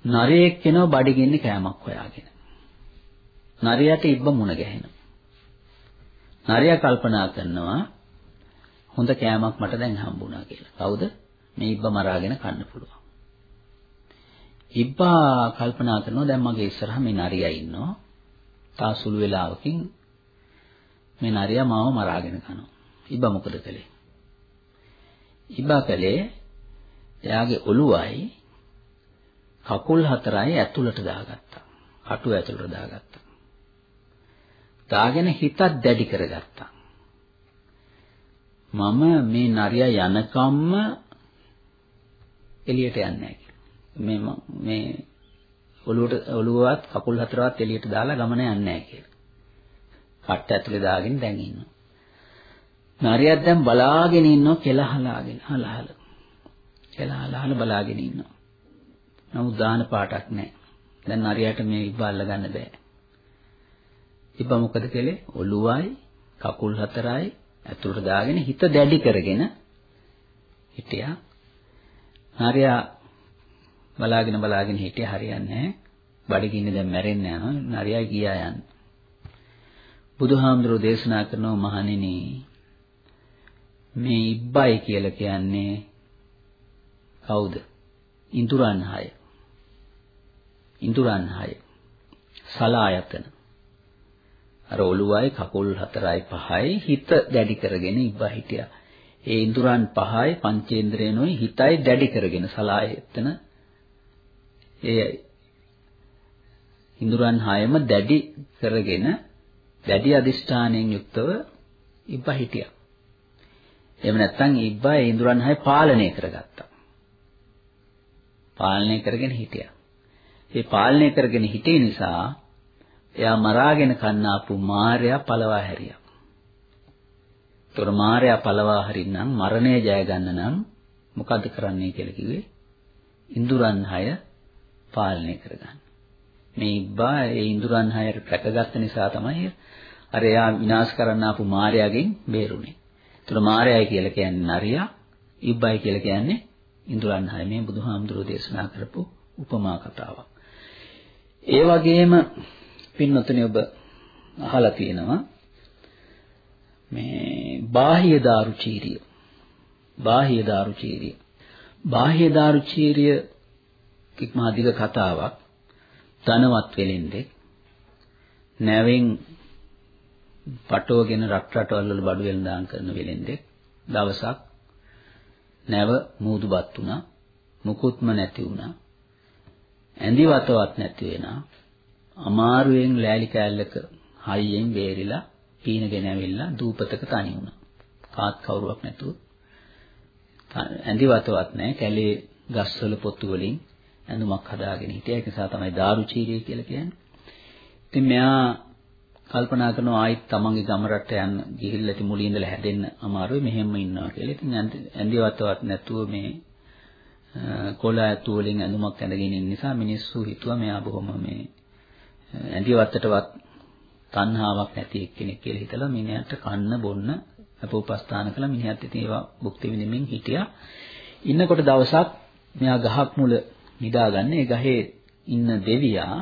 නරයෙක් එනවා බඩගින්නේ කෑමක් හොයාගෙන. නරයට ඉබ්බ මුණ ගැහෙනවා. නරයා කල්පනා කරනවා හොඳ කෑමක් මට දැන් හම්බුණා කියලා. කවුද? මේ ඉබ්බ මරාගෙන කන්න පුළුවන්. ඉබ්බා කල්පනා කරනවා දැන් මගේ ඉස්සරහා මේ නරියා ඉන්නවා. තා සුළු වෙලාවකින් මේ නරියා මාව මරාගෙන කනවා. ඉබ්බා මොකද කළේ? ඉබ්බා කළේ එයාගේ ඔළුවයි කකුල් හතරයි ඇතුළට දාගත්තා. කටුව ඇතුළට දාගත්තා. දාගෙන හිතත් දැඩි කරගත්තා. මම මේ නරියා යනකම්ම එළියට යන්නේ නැහැ මේ මේ ඔළුවට ඔළුවවත් කකුල් හතරවත් එළියට දාලා ගමන යන්නේ නැහැ කියලා. කට්ට ඇතුලේ දාගෙන දැන් ඉන්නවා. නරියක් දැන් බලාගෙන ඉන්නවා කෙලහලාගෙන හලහල. කෙලහලහල බලාගෙන ඉන්නවා. නමුත් දාන පාටක් නැහැ. දැන් නරියට මේ ඉබ්බ අල්ල ගන්න බෑ. ඉබ්බ මොකද කළේ? ඔළුවයි කකුල් හතරයි ඇතුළට දාගෙන හිත දැඩි කරගෙන හිටියා. නරියා බලාගෙන බලාගෙන හිටිය හරියන්නේ නැහැ. බඩගින්නේ දැන් මැරෙන්න යනවා. නරියා ගියා යන්න. බුදුහාමුදුරෝ දේශනා කරනවා මහණෙනි මේ ඉබ්බයි කියලා කියන්නේ කවුද? ඉඳුරන් හය. ඉඳුරන් හය. සලායතන. අර ඔළුවයි කකුල් හතරයි පහයි හිත දැඩි කරගෙන ඉබ්බා හිටියා. ඒ ඉඳුරන් පහයි පංචේන්ද්‍රයනොයි හිතයි දැඩි කරගෙන සලායතන ඒ ඉඳුරන් හයම දැඩි කරගෙන දැඩි අදිෂ්ඨානයෙන් යුක්තව ඉබ්බා හිටියා. එහෙම නැත්නම් ඉබ්බා ඒ ඉඳුරන් හය පාලනය කරගත්තා. පාලනය කරගෙන හිටියා. ඒ පාලනය කරගෙන හිටිය නිසා එයා මරාගෙන කන්න ආපු මාර්යා පළවා හැරියා. ඒතර මාර්යා පළවා හරින්නම් මරණය ජය ගන්න නම් මොකද කරන්නේ කියලා කිව්වේ? ඉඳුරන් හය පාලනය කරගන්න. මේ ඉබ්බා ඒ ඉඳුරන් හයට රැකගත්ත නිසා තමයි අර එයා විනාශ කරන්න ආපු මාර්යාගෙන් බේරුනේ. ඒතර මාර්යායි කියලා කියන්නේ නරියා, ඉබ්බයි කියලා කියන්නේ ඉඳුරන් හය. මේ බුදුහාමුදුරෝ දේශනා කරපු උපමා කතාවක්. ඒ වගේම පින්නතුනි ඔබ අහලා තියෙනවා මේ බාහ්‍ය දාරුචීරිය. බාහ්‍ය දාරුචීරිය. බාහ්‍ය දාරුචීරිය කික්ම අධික කතාවක්. ධනවත් වෙලින්දේ. නැවෙන් පටවගෙන රට රටවල් වල බඩු වෙළඳාම් කරන වෙලෙන්දෙක් දවසක් නැව මූදුපත් වුණා. මුකුත්ම නැති වුණා. ඇඳි වතවත් නැති වෙනා. අමාරුවෙන් ලෑලි කෑල්ලක හයියෙන් බේරිලා පීනගෙන ඇවිල්ලා දූපතක තනි වුණා. කාත් කවුරුවක් නැතුව. ඇඳි වතවත් නැහැ. කැලේ ගස්වල පොතු වලින් ඇඳුමක් හදාගෙන හිටියා ඒක නිසා තමයි දාරුචීරිය කියලා කියන්නේ ඉතින් මෙයා කල්පනා කරනවා ආයිත් තමන්ගේ ගම රට යන්න ගිහිල්ලා ඉතින් මුලින් ඉඳලා හැදෙන්න අමාරුයි මෙහෙම ඉන්නවා කියලා. ඉතින් ඇඳිවත්වත් නැතුව මේ කොළ ඇතු වලින් ඇඳුමක් ඇඳගෙන ඉන්න නිසා මිනිස්සු හිතුවා මෙයා බොහොම මේ ඇඳිවත්තටවත් තණ්හාවක් නැති එක්කෙනෙක් කියලා හිතලා මිනිහට කන්න බොන්න අපෝපස්ථාන කළා මිනිහත් ඉතින් ඒවා භුක්ති විඳින්මින් හිටියා. ඉන්නකොට දවසක් මෙයා ගහක් මුල නිදාගන්නේ ඒ ගහේ ඉන්න දෙවියා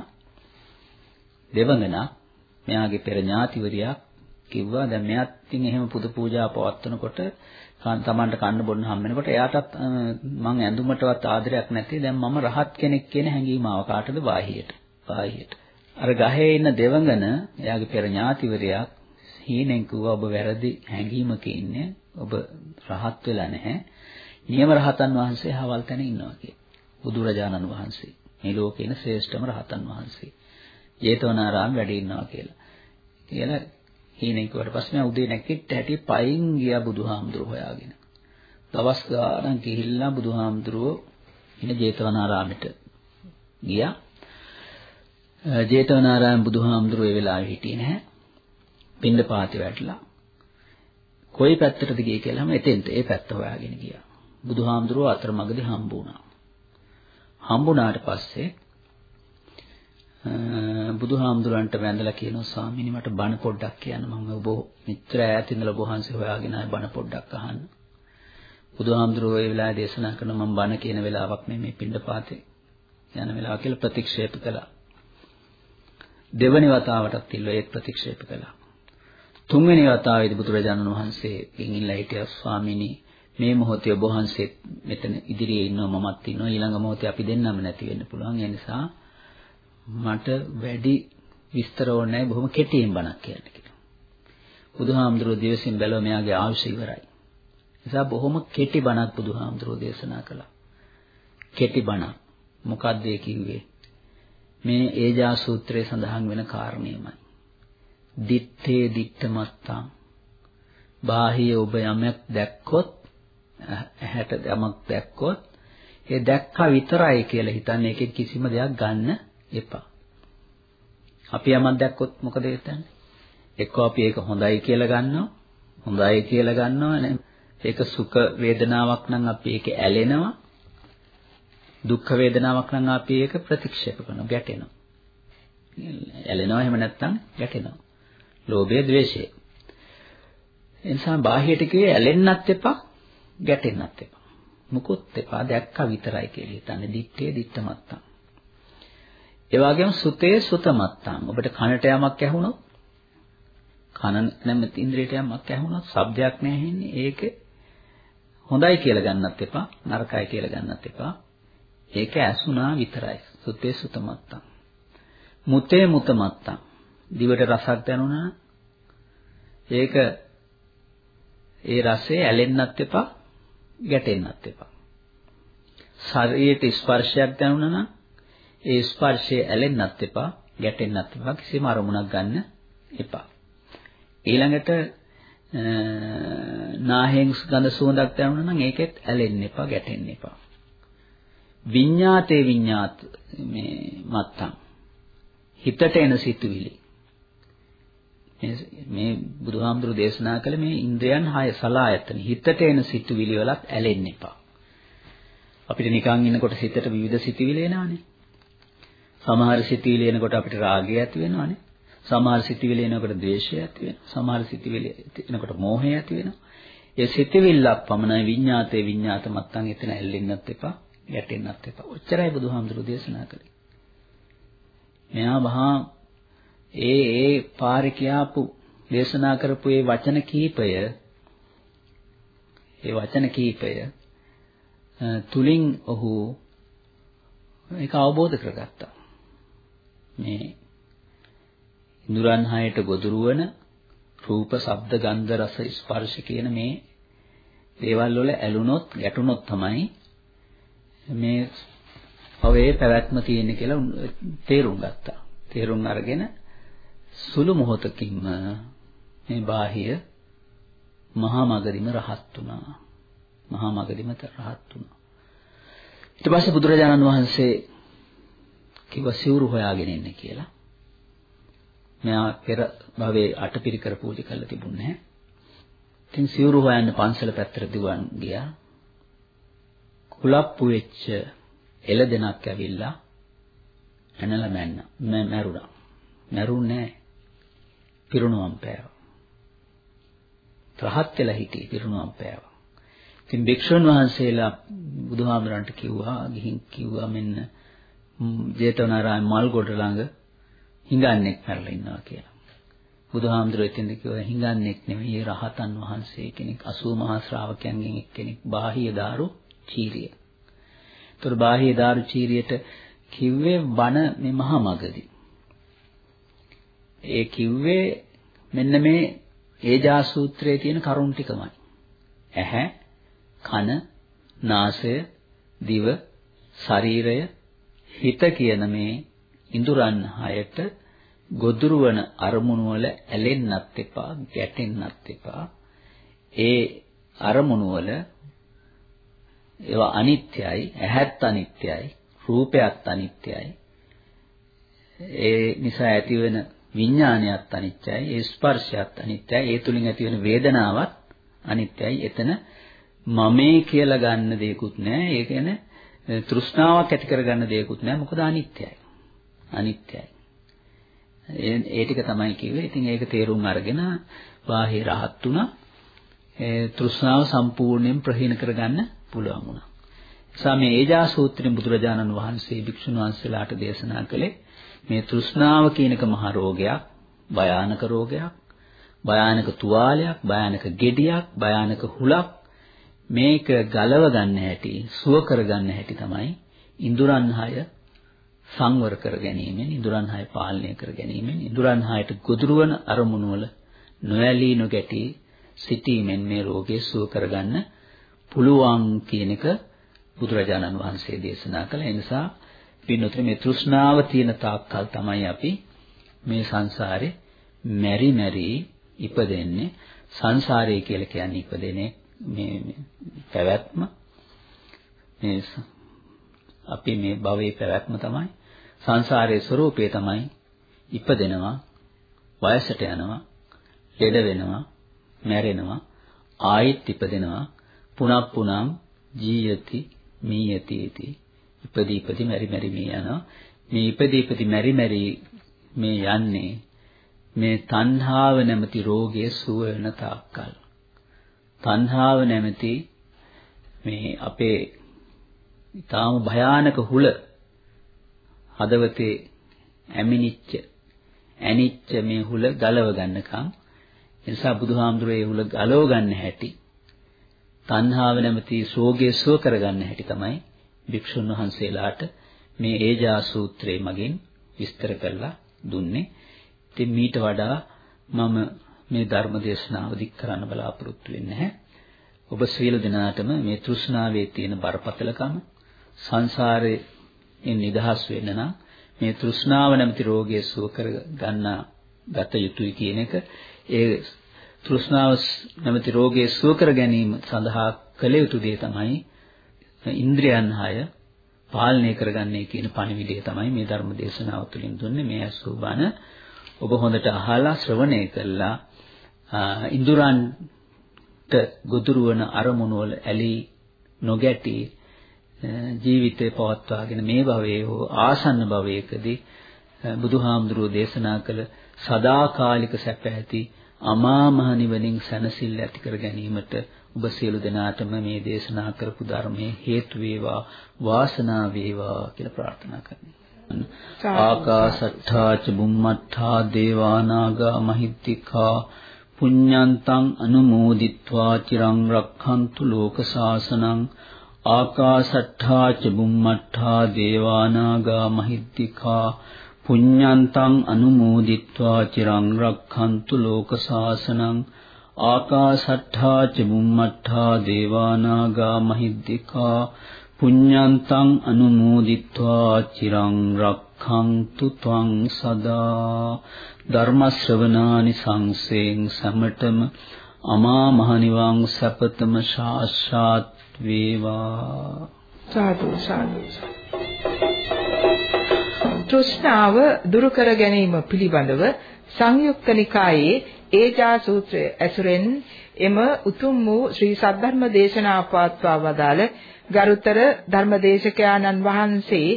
දෙවඟනා. මෙයාගේ පෙර ඥාතිවරියක් කිව්වා දැන් මෙයාත් ඉතින් එහෙම පුද පූජා පවත්වනකොට තමන්ට කන්න බොන්න හම් වෙනකොට එයාටත් මං ඇඳුමටවත් ආදරයක් නැති දැන් මම රහත් කෙනෙක් කියන හැඟීම ආව කාටද? බාහියට. බාහියට. අර ගහේ ඉන්න දෙවඟන එයාගේ පෙර ඥාතිවරයක් හීනෙන් කිව්වා ඔබ වැරදි හැඟීමක ඉන්නේ. ඔබ රහත් වෙලා නැහැ. නියම රහතන් වහන්සේ හවල් තැන ඉන්නවා කිය. බුදුරජාණන් වහන්සේ මේ ලෝකේ ඉන්න ශ්‍රේෂ්ඨම රහතන් වහන්සේ. ජේතවනාරාම වැඩ ඉන්නවා කියලා. කියලා හීනෙන් කිව්වට පස්සේ මම උදේ නැගිට හැටි පයින් ගියා බුදුහාමුදුරුවෝ හොයාගෙන. දවස් ගාණක් ගිහිල්ලා බුදුහාමුදුරුවෝ ඉන ජේතවනාරාමෙට ගියා. ජේතවනාරාම බුදුහාමුදුරුවෝ ඒ වෙලාවේ හිටියේ නැහැ. පින්ඳ පාති වැටලා. කොයි පැත්තටද ගියේ කියලාම එතෙන්ට ඒ පැත්ත හොයාගෙන ගියා. බුදුහාමුදුරුවෝ අතරමඟදී හම්බ වුණා. හම්බුණාට පස්සේ බුදුහාමුදුරන්ට වැඳලා කියනවා ස්වාමීනි මට බණ පොඩ්ඩක් කියන්න මම ඔබ මිත්‍ර ඈත ඉඳලා ඔබ වහන්සේ හොයාගෙන ආයි බණ පොඩ්ඩක් අහන්න. බුදුහාමුදුරුවෝ ඒ වෙලාවේ දේශනා කරන මම බණ කියන වෙලාවක් මේ පින්ඩපාතේ යන වෙලාව කියලා ප්‍රතික්ෂේප කළා. දෙවනි වතාවටත් ඉල්ලුවා ඒත් ප්‍රතික්ෂේප කළා. තුන්වෙනි වතාවේදී බුදුරජාණන් වහන්සේ ගෙනින්ලා හිටියා ස්වාමීනි මේ මොහොතේ ඔබ වහන්සේ මෙතන ඉදිරියේ ඉන්නවා මමත් ඉන්නවා ඊළඟ මොහොතේ අපි දෙන්නම නැති වෙන්න පුළුවන් ඒ නිසා මට වැඩි විස්තර ඕනේ නැහැ බොහොම කෙටියෙන් බණක් කියන්න කියලා. බුදුහාමුදුරුවෝ දිවසින් බැලුවා මෙයාගේ ආයුෂ ඉවරයි. නිසා බොහොම කෙටි බණක් බුදුහාමුදුරුවෝ දේශනා කළා. කෙටි බණක්. මොකද්ද ඒ කිව්වේ? මේ ඒජා සූත්‍රයේ සඳහන් වෙන කාරණේමයි. දිත්තේ දිත්තමත්තං බාහිය ඔබ යමක් දැක්කොත් ඇහැට යමක් දැක්කොත් ඒ දැක්කා විතරයි කියලා හිතන්නේ ඒකෙන් කිසිම දෙයක් ගන්න එපා. අපි යමක් දැක්කොත් මොකද හිතන්නේ? එක්ක අපි ඒක හොඳයි කියලා ගන්නවා. හොඳයි කියලා ගන්නවා නේ. ඒක සුඛ වේදනාවක් නම් අපි ඒක ඇලෙනවා. දුක්ඛ වේදනාවක් නම් අපි ඒක ප්‍රතික්ෂේප කරනවා, ගැටෙනවා. ඇලෙනවා එහෙම නැත්නම් ගැටෙනවා. ලෝභය, ද්වේෂය. එනිසා බාහියට කියේ ඇලෙන්නත් එපා, ගැටෙන්නත් එපා. මුකුත් එපා දැක්කා විතරයි කියලා හිතන්නේ. දිත්තේ දිත්තමත්තම්. ඒ වගේම සුතේ සුතමත්තං. ඔබට කනට යමක් ඇහුණොත් කන නැමැති ඉන්ද්‍රියට යමක් ඇහුණොත් ශබ්දයක් නැහැ ඒක හොඳයි කියලා ගන්නත් එපා නරකයි කියලා ගන්නත් එපා. ඒක ඇසුණා විතරයි. සුතේ සුතමත්තං. මුතේ මුතමත්තං. දිවට රසක් දැනුණා ඒක ඒ රසය ඇලෙන්නත් එපා ගැටෙන්නත් එපා. ශරීරයට ස්පර්ශයක් දැනුණා නම් ඒ ස්පර්ශය ඇලෙන්නත් එපා, ගැටෙන්නත් එපා, කිසිම අරමුණක් ගන්න එපා. ඊළඟට නාහෙන් ගඳ සුවඳක් දැනුණා නම් ඒකෙත් ඇලෙන්න එපා, ගැටෙන්න එපා. විඤ්ඤාතේ විඤ්ඤාත මේ මත්තම් හිතට එන සිතුවිලි මේ බුදුහාමුදුරු දේශනා කළ මේ ඉන්ද්‍රයන් හය සලායතන හිතට එන සිතුවිලි වලත් ඇලෙන්න එපා. අපිට නිකන් ඉන්නකොට සිතට විවිධ සිතුවිලි එනවානේ. සමහර සිතිවිලි එනකොට අපිට රාගය ඇති වෙනවානේ. සමහර සිතිවිලි එනකොට ද්වේෂය ඇති වෙනවා. සමහර සිතිවිලි එනකොට මෝහය ඇති වෙනවා. ඒ සිතිවිල්ලක් පමණයි විඤ්ඤාතේ විඤ්ඤාත මත්තන් එතන ඇල්ලෙන්නත් එපා, ගැටෙන්නත් එපා. ඔච්චරයි බුදුහාමුදුරු දේශනා කළේ. මෙයා මහා ඒ ඒ පාරේ කියාපු දේශනා කරපු ඒ වචන කීපය ඒ වචන කීපය තුලින් ඔහු ඒක අවබෝධ කරගත්තා. මේ ඉඳුරන් හයට ගොදුරු වන රූප, ශබ්ද, ගන්ධ, රස, ස්පර්ශ කියන මේ දේවල් වල ඇලුනොත්, ගැටුනොත් තමයි මේ භවයේ පැවැත්ම තියෙන්නේ කියලා තේරුම් ගත්තා. තේරුම් අරගෙන සුළු මොහොතකින්ම මේ බාහිය මහා මගදීම රහත් වුණා. මහා මගදීම රහත් වුණා. ඊට පස්සේ බුදුරජාණන් වහන්සේ කිව්ව සිවුරු හොයාගෙන ඉන්න කියලා. මෙයා පෙර භවයේ අටපිරිකර පූජා කරලා තිබුණේ නැහැ. ඉතින් සිවුරු හොයන්න පන්සල පැත්තට දිවන් ගියා. කුලප්පු වෙච්ච එළදෙනක් ඇවිල්ලා ඇනලා මැන්න. මැරුණා. මැරුන්නේ නැහැ. පිරුණුවම් පෑවා. රහත් වෙලා හිටියේ පිරුණුවම් පෑවා. ඉතින් භික්ෂුන් වහන්සේලා බුදුහාමරන්ට කිව්වා ගිහින් කිව්වා මෙන්න ජේතවනාරාම මල්ගොඩ ළඟ හිඟන්නේක් මැරලා ඉන්නවා කියලා. බුදුහාමුදුරුවෝ එතෙන්ද කිව්වා හිඟන්නේක් නෙමෙයි රහතන් වහන්සේ කෙනෙක් 80 මහා ශ්‍රාවකයන්ගෙන් එක්කෙනෙක් බාහිය දාරු චීරිය. ඒතර බාහිය දාරු චීරියට කිව්වේ බණ මේ මහා මගදී. ඒ කිව්වේ මෙන්න මේ ඒජා සූත්‍රයේ තියෙන කරුණ ටිකමයි. ඇහැ, කන, නාසය, දිව, ශරීරය, හිත කියන මේ ඉඳුරන් හයට ගොදුරු වන අරමුණු වල ඇලෙන්නත් එපා, ගැටෙන්නත් එපා. ඒ අරමුණු වල ඒවා අනිත්‍යයි, ඇහත් අනිත්‍යයි, රූපයත් අනිත්‍යයි. ඒ නිසා ඇතිවෙන විඥානයත් අනිත්‍යයි, ඒ ස්පර්ශයත් අනිත්‍යයි, ඒ තුලින් ඇතිවෙන වේදනාවත් අනිත්‍යයි. එතන මමේ කියලා ගන්න දෙයක්වත් නැහැ. ඒ කියන්නේ තෘෂ්ණාවක් ඇති කරගන්න දෙයක්වත් නැහැ. මොකද අනිත්‍යයි. අනිත්‍යයි. ඒ ටික තමයි කිව්වේ. ඉතින් ඒක තේරුම් අරගෙන බාහිර රහත් වුණා. ඒ තෘෂ්ණාව සම්පූර්ණයෙන් ප්‍රහීන කරගන්න පුළුවන් වුණා. එසා මේ ඒජා සූත්‍රයෙන් බුදුරජාණන් වහන්සේ භික්ෂුන් වහන්සේලාට දේශනා කළේ මේ තෘෂ්ණාව කියනක මහ රෝගයක්, භයානක රෝගයක්, භයානක තුවාලයක්, භයානක ගෙඩියක්, භයානක හුලක් මේක ගලව ගන්න හැටි, සුව කර ගන්න හැටි තමයි ඉඳුරන් හය සංවර කර ගැනීමෙන්, ඉඳුරන් හය පාලනය කර ගැනීමෙන්, ඉඳුරන් හයට ගොදුරු වන අරමුණු වල නොඇලී නොගැටි සිටීමෙන් මේ රෝගේ සුව කරගන්න පුළුවන් කියන එක බුදුරජාණන් වහන්සේ දේශනා කළා. ඒ නිසා පින්නතර මේ තෘෂ්ණාව තියෙන තාක්කල් තමයි අපි මේ සංසාරේ මෙරි මෙරි ඉපදෙන්නේ. සංසාරය කියලා කියන්නේ ඉපදෙන්නේ මේ පැවැත්ම. මේ අපි මේ භවයේ පැවැත්ම තමයි. සංසාරයේ ස්වરૂපය තමයි ඉපදෙනවා වයසට යනවා ළඩ වෙනවා මැරෙනවා ආයෙත් ඉපදෙනවා. පුනක් පුනම් ජීයති මීයති इति. ඉපදී ඉපදී මෙරි මෙරි මේ යනවා. මේ ඉපදී ඉපදී මෙරි මෙරි මේ යන්නේ මේ තණ්හාව නැමැති රෝගයේ සුව වෙන තාක්කල්. තණ්හාව නැමැති මේ අපේ ඊටාම භයානක හුල හදවතේ ඇමිනිච්ච ඇනිච්ච මේ හුල ගලව ගන්නකම් එනිසා බුදුහාමුදුරේ හුල ගලව ගන්න හැටි තණ්හාව නැමැති ශෝගය සුව කරගන්න හැටි තමයි භික්ෂුන් වහන්සේලාට මේ ඒජා සූත්‍රයේ මගින් විස්තර කරලා දුන්නේ. ඉතින් මීට වඩා මම මේ ධර්ම දේශනාව දික් කරන්න බලාපොරොත්තු වෙන්නේ නැහැ. ඔබ සියලු දෙනාටම මේ තෘෂ්ණාවේ තියෙන බරපතලකම සංසාරයෙන් නිදහස් වෙන්න නම් මේ තෘෂ්ණාව නැමැති රෝගය සුව කර ගන්න ගත යුතුයි කියන එක ඒ තෘෂ්ණාව නැමැති රෝගය සුව කර ගැනීම සඳහා කළ යුතු දේ තමයි ඉන්ද්‍රියන් හය පාලනය කරගන්නේ කියන පණිවිඩය තමයි මේ ධර්ම දේශනාව තුළින් දුන්නේ. මේ අසුබන ඔබ හොඳට අහලා ශ්‍රවණය කළා. ඉන්ද්‍රයන්ට ගොදුරු වන අරමුණු වල ඇලී නොගැටි ජීවිතේ පවත්වාගෙන මේ භවයේ හෝ ආසන්න භවයකදී බුදුහාමුදුරුවෝ දේශනා කළ සදාකාලික සැප ඇති අමා මහ නිවනින් සැනසෙල්ල ඇති කර ගැනීමට ඔබ සියලු දෙනාටම මේ දේශනා කරපු ධර්මයේ හේතු වේවා වාසනාව වේවා කියලා ප්‍රාර්ථනා කරනවා. ආකාසට්ඨා ච බුම්මට්ඨා දේවානාගා මහිත්‍තිකා පුඤ්ඤන්තං අනුමෝදිත්වා චිරං රක්ඛන්තු ලෝක සාසනං ආකාසට්ඨා ච බුම්මට්ඨා දේවානාගා මහිත්‍තිකා පුඤ්ඤන්තං අනුමෝදිත්වා චිරං රක්ඛන්තු ලෝක සාසනං ආකාසට්ඨා ච බුම්මට්ඨා දේවානාගා මහිද්దికා පුඤ්ඤන්තං අනුමෝදිත්වා චිරං රක්ඛන්තු ත්වං සදා ධර්ම ශ්‍රවණානි සංසේන් සමටම අමා මහ නිවන් සපතම ශාස්ත්‍රාත් වේවා සාදු සාදු තෘෂ්ණාව දුරු කර ගැනීම පිළිබඳව සංයුක්ත නිකායේ ඒජා සූත්‍රය ඇසුරෙන් එම උතුම් වූ ශ්‍රී සද්ධර්ම දේශනා පවත්වා වදාළ ගරුතර ධර්මදේශකයාණන් වහන්සේ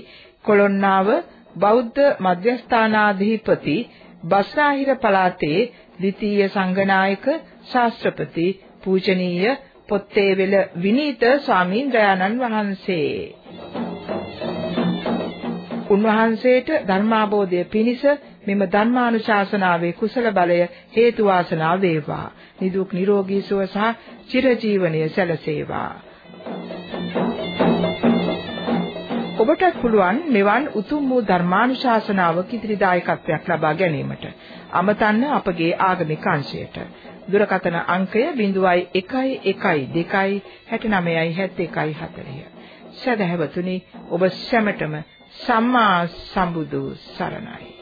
කොළොන්නාව බෞද්ධ මධ්‍යස්ථානාධිපති බස්නාහිර පළාතේ ද්විතීය සංඝනායක ශාස්ත්‍රපති පූජනීය පොත්තේවෙල විනීත ස්වාමීන්ද්‍රයාණන් වහන්සේ. උන්වහන්සේට ධර්මාබෝධය පිණිස මෙම ධර්මානුශාසනාවේ කුසල බලය හේතු වාසනා වේවා. නිදුක් නිරෝගී සුව සහ චිරජීවනයේ සැලසේවා. ඔබටත් පුළුවන් මෙවන් උතුම් වූ ධර්මානුශාසනාවක ඉදිරි දායකත්වයක් ලබා ගැනීමට. අමතන්න අපගේ ආගමික අංශයට. දුරකථන අංකය 0112 69 71 40. සදහැවතුනි ඔබ සැමටම සම්මා සම්බුදු සරණයි